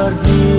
pergi